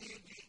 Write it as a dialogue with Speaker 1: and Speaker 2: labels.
Speaker 1: did you